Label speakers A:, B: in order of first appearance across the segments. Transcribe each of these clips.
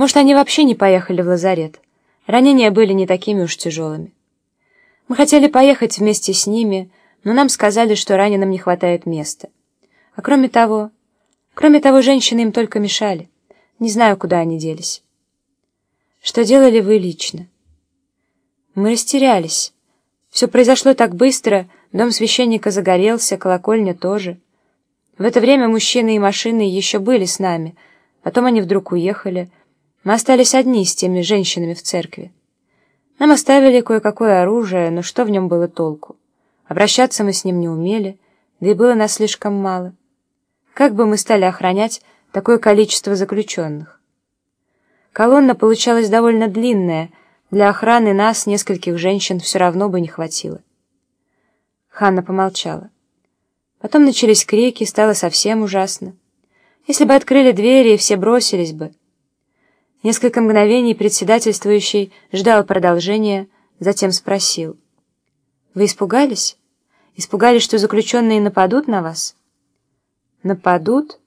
A: Может, они вообще не поехали в лазарет. Ранения были не такими уж тяжелыми. Мы хотели поехать вместе с ними, но нам сказали, что раненым не хватает места. А кроме того... Кроме того, женщины им только мешали. Не знаю, куда они делись. Что делали вы лично? Мы растерялись. Все произошло так быстро, дом священника загорелся, колокольня тоже. В это время мужчины и машины еще были с нами, потом они вдруг уехали. Мы остались одни с теми женщинами в церкви. Нам оставили кое-какое оружие, но что в нем было толку? Обращаться мы с ним не умели, да и было нас слишком мало. Как бы мы стали охранять такое количество заключенных? Колонна получалась довольно длинная, для охраны нас, нескольких женщин, все равно бы не хватило. Ханна помолчала. Потом начались крики, стало совсем ужасно. Если бы открыли двери, все бросились бы. Несколько мгновений председательствующий ждал продолжения, затем спросил. «Вы испугались? Испугались, что заключенные нападут на вас?» «Нападут?»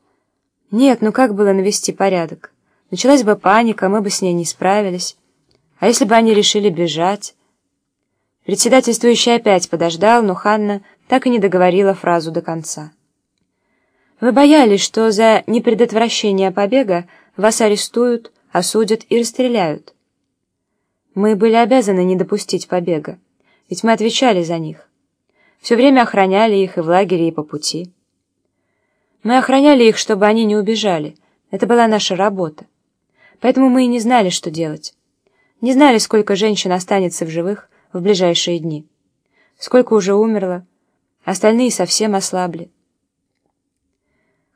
A: «Нет, ну как было навести порядок? Началась бы паника, мы бы с ней не справились. А если бы они решили бежать?» Председательствующий опять подождал, но Ханна так и не договорила фразу до конца. «Вы боялись, что за непредотвращение побега вас арестуют, осудят и расстреляют. Мы были обязаны не допустить побега, ведь мы отвечали за них. Все время охраняли их и в лагере, и по пути. Мы охраняли их, чтобы они не убежали. Это была наша работа. Поэтому мы и не знали, что делать. Не знали, сколько женщин останется в живых в ближайшие дни. Сколько уже умерло. Остальные совсем ослабли.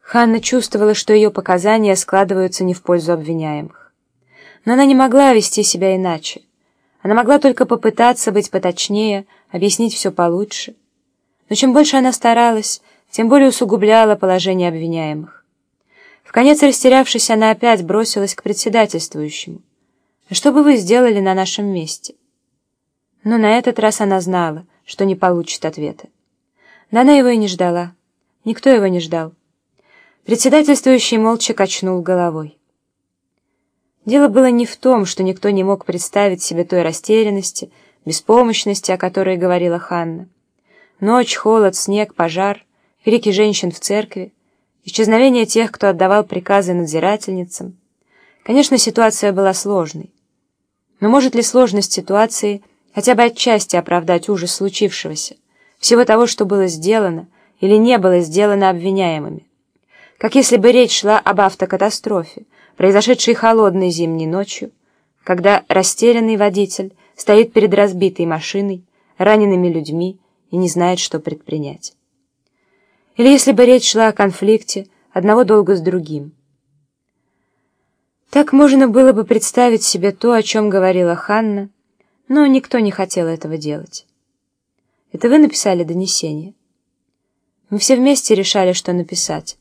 A: Ханна чувствовала, что ее показания складываются не в пользу обвиняемых. Но она не могла вести себя иначе. Она могла только попытаться быть поточнее, объяснить все получше. Но чем больше она старалась, тем более усугубляла положение обвиняемых. В конец растерявшись, она опять бросилась к председательствующему. «А что бы вы сделали на нашем месте?» Но на этот раз она знала, что не получит ответа. Да она его и не ждала. Никто его не ждал. Председательствующий молча качнул головой. Дело было не в том, что никто не мог представить себе той растерянности, беспомощности, о которой говорила Ханна. Ночь, холод, снег, пожар, крики женщин в церкви, исчезновение тех, кто отдавал приказы надзирательницам. Конечно, ситуация была сложной. Но может ли сложность ситуации хотя бы отчасти оправдать ужас случившегося, всего того, что было сделано или не было сделано обвиняемыми? Как если бы речь шла об автокатастрофе, произошедшей холодной зимней ночью, когда растерянный водитель стоит перед разбитой машиной, ранеными людьми и не знает, что предпринять. Или если бы речь шла о конфликте одного долга с другим. Так можно было бы представить себе то, о чем говорила Ханна, но никто не хотел этого делать. Это вы написали донесение? Мы все вместе решали, что написать.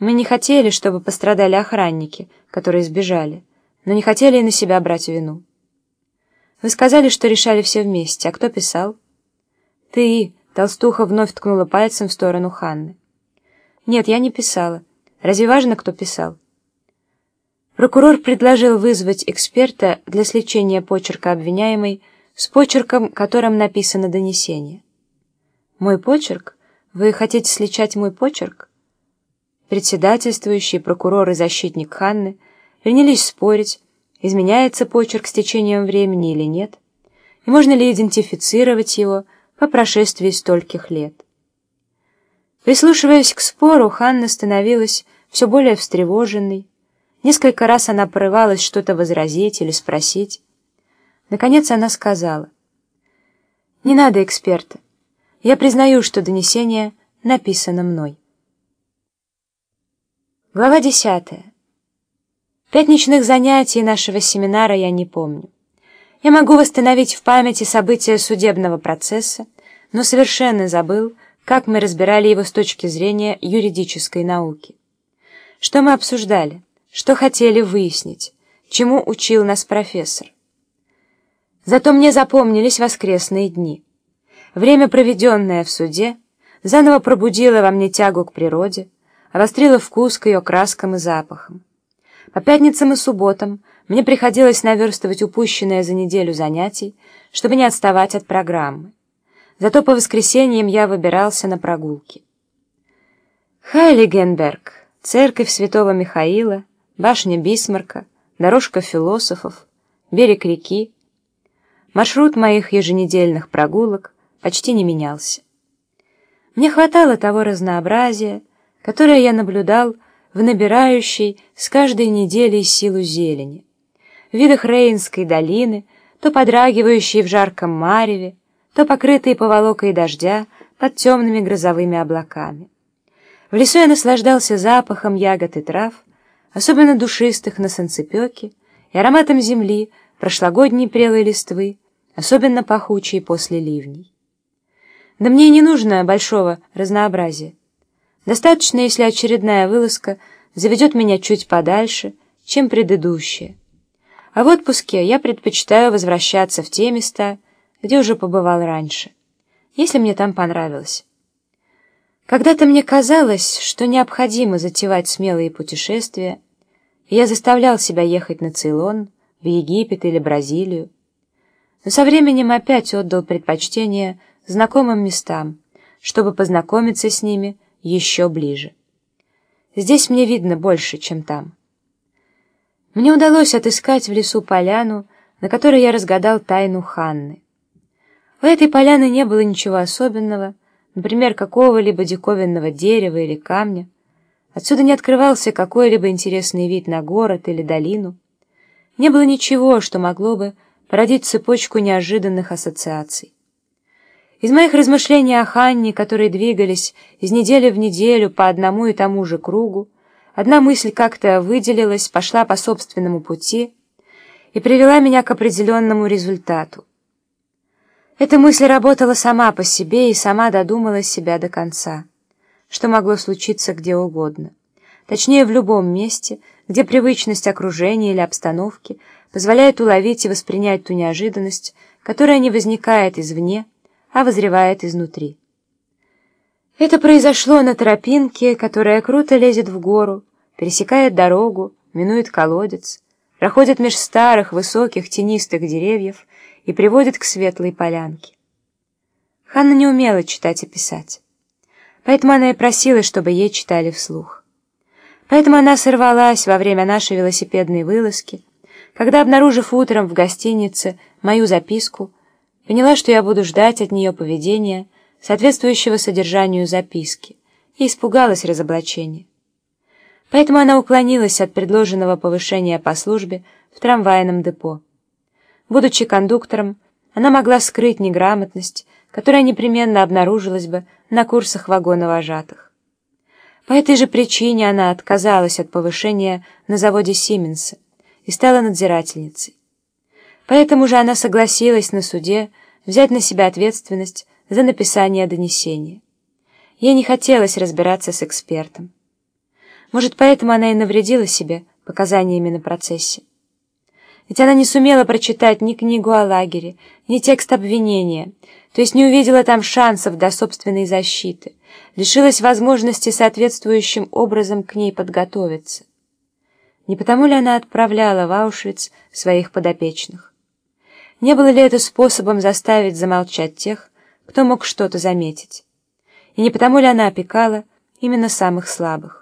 A: Мы не хотели, чтобы пострадали охранники, которые сбежали, но не хотели и на себя брать вину. Вы сказали, что решали все вместе, а кто писал? Ты, толстуха вновь ткнула пальцем в сторону Ханны. Нет, я не писала. Разве важно, кто писал? Прокурор предложил вызвать эксперта для сличения почерка обвиняемой с почерком, которым написано донесение. Мой почерк? Вы хотите сличать мой почерк? Председательствующий, прокурор и защитник Ханны принялись спорить, изменяется почерк с течением времени или нет, и можно ли идентифицировать его по прошествии стольких лет. Прислушиваясь к спору, Ханна становилась все более встревоженной. Несколько раз она порывалась что-то возразить или спросить. Наконец она сказала, «Не надо эксперта. Я признаю, что донесение написано мной». Глава десятая. Пятничных занятий нашего семинара я не помню. Я могу восстановить в памяти события судебного процесса, но совершенно забыл, как мы разбирали его с точки зрения юридической науки. Что мы обсуждали, что хотели выяснить, чему учил нас профессор. Зато мне запомнились воскресные дни. Время, проведенное в суде, заново пробудило во мне тягу к природе, обострила вкус к ее краскам и запахам. По пятницам и субботам мне приходилось наверстывать упущенное за неделю занятий, чтобы не отставать от программы. Зато по воскресеньям я выбирался на прогулки. Хайлигенберг, церковь святого Михаила, башня Бисмарка, дорожка философов, берег реки. Маршрут моих еженедельных прогулок почти не менялся. Мне хватало того разнообразия, которое я наблюдал в набирающей с каждой неделей силу зелени, в видах Рейнской долины, то подрагивающей в жарком мареве, то покрытые поволокой дождя под темными грозовыми облаками. В лесу я наслаждался запахом ягод и трав, особенно душистых на санцепеке, и ароматом земли, прошлогодней прелой листвы, особенно пахучей после ливней. Да мне не нужно большого разнообразия. Достаточно, если очередная вылазка заведет меня чуть подальше, чем предыдущая. А в отпуске я предпочитаю возвращаться в те места, где уже побывал раньше, если мне там понравилось. Когда-то мне казалось, что необходимо затевать смелые путешествия, и я заставлял себя ехать на Цейлон, в Египет или Бразилию. Но со временем опять отдал предпочтение знакомым местам, чтобы познакомиться с ними еще ближе. Здесь мне видно больше, чем там. Мне удалось отыскать в лесу поляну, на которой я разгадал тайну Ханны. У этой поляны не было ничего особенного, например, какого-либо диковинного дерева или камня. Отсюда не открывался какой-либо интересный вид на город или долину. Не было ничего, что могло бы породить цепочку неожиданных ассоциаций. Из моих размышлений о Ханне, которые двигались из недели в неделю по одному и тому же кругу, одна мысль как-то выделилась, пошла по собственному пути и привела меня к определенному результату. Эта мысль работала сама по себе и сама додумала себя до конца, что могло случиться где угодно. Точнее, в любом месте, где привычность окружения или обстановки позволяет уловить и воспринять ту неожиданность, которая не возникает извне, а возревает изнутри. Это произошло на тропинке, которая круто лезет в гору, пересекает дорогу, минует колодец, проходит меж старых, высоких, тенистых деревьев и приводит к светлой полянке. Ханна не умела читать и писать, поэтому она и просила, чтобы ей читали вслух. Поэтому она сорвалась во время нашей велосипедной вылазки, когда, обнаружив утром в гостинице мою записку, Поняла, что я буду ждать от нее поведения, соответствующего содержанию записки, и испугалась разоблачения. Поэтому она уклонилась от предложенного повышения по службе в трамвайном депо. Будучи кондуктором, она могла скрыть неграмотность, которая непременно обнаружилась бы на курсах вагоновожатых. По этой же причине она отказалась от повышения на заводе Сименса и стала надзирательницей. Поэтому же она согласилась на суде взять на себя ответственность за написание донесения. Ей не хотелось разбираться с экспертом. Может, поэтому она и навредила себе показаниями на процессе. Ведь она не сумела прочитать ни книгу о лагере, ни текст обвинения, то есть не увидела там шансов до собственной защиты, лишилась возможности соответствующим образом к ней подготовиться. Не потому ли она отправляла в Аушвиц своих подопечных? Не было ли это способом заставить замолчать тех, кто мог что-то заметить? И не потому ли она опекала именно самых слабых?